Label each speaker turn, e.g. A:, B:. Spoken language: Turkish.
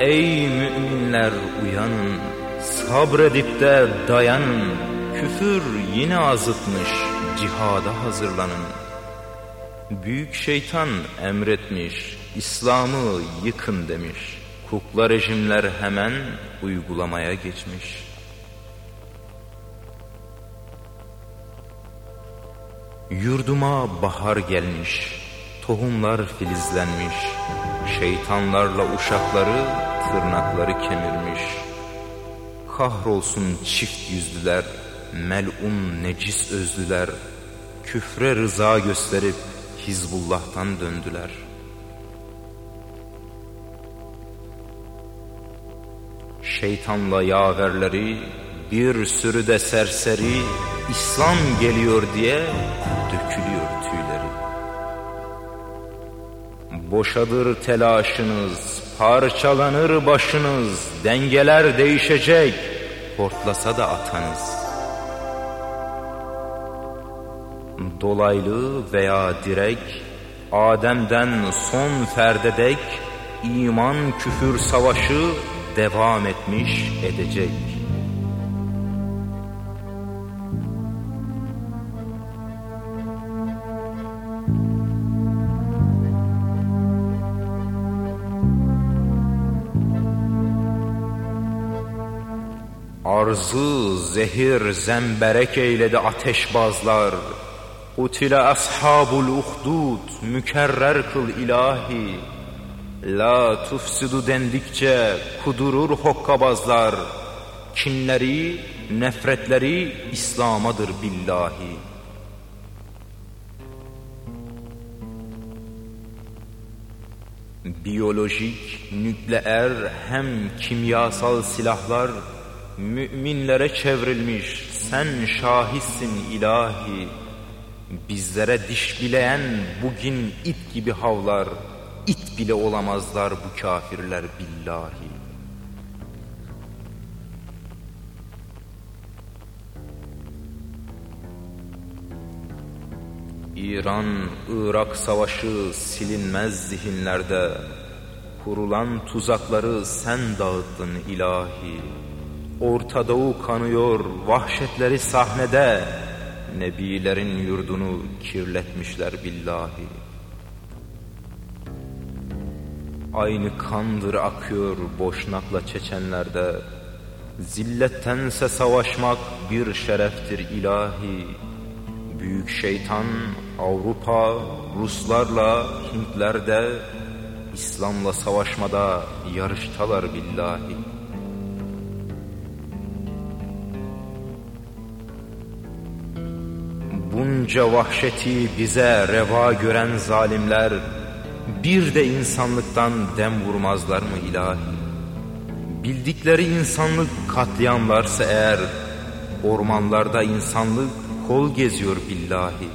A: Ey müminler uyanın, sabredip de dayanın. Küfür yine azıtmış, cihada hazırlanın. Büyük şeytan emretmiş, İslam'ı yıkın demiş. Kukla rejimler hemen uygulamaya geçmiş. Yurduma bahar gelmiş, tohumlar filizlenmiş, şeytanlarla uşakları tırnakları kemirmiş. Kahrolsun çift yüzlüler, melun necis özlüler, küfre rıza gösterip Hizbullah'tan döndüler. Şeytanla yaverleri, bir sürü de serseri, İslam geliyor diye dökülüyor tüyleri. Boşadır telaşınız, parçalanır başınız, dengeler değişecek, hortlasa da atanız. Dolaylı veya direk, Adem'den son ferdedek, iman küfür savaşı devam etmiş edecek.'' Arzı zehir zemberek eyledi ateşbazlar. Utile ashabul uhdud mükerrer kıl ilahi. La tufsidu dendikçe kudurur hokkabazlar. Kinleri, nefretleri İslam'adır billahi. Biyolojik, nükleer hem kimyasal silahlar Müminlere çevrilmiş sen şahitsin ilahi Bizlere diş bileyen bugün it gibi havlar it bile olamazlar bu kafirler billahi. İran, Irak savaşı silinmez zihinlerde Kurulan tuzakları sen dağıttın ilahi Orta Doğu kanıyor vahşetleri sahnede. Nebilerin yurdunu kirletmişler billahi. Aynı kandır akıyor boşnakla Çeçenlerde. Zillettense savaşmak bir şereftir ilahi. Büyük şeytan Avrupa Ruslarla Hintlerde İslam'la savaşmada yarıştalar billahi Bunca vahşeti bize reva gören zalimler bir de insanlıktan dem vurmazlar mı ilahi? Bildikleri insanlık katliamlarsa eğer ormanlarda insanlık kol geziyor billahi.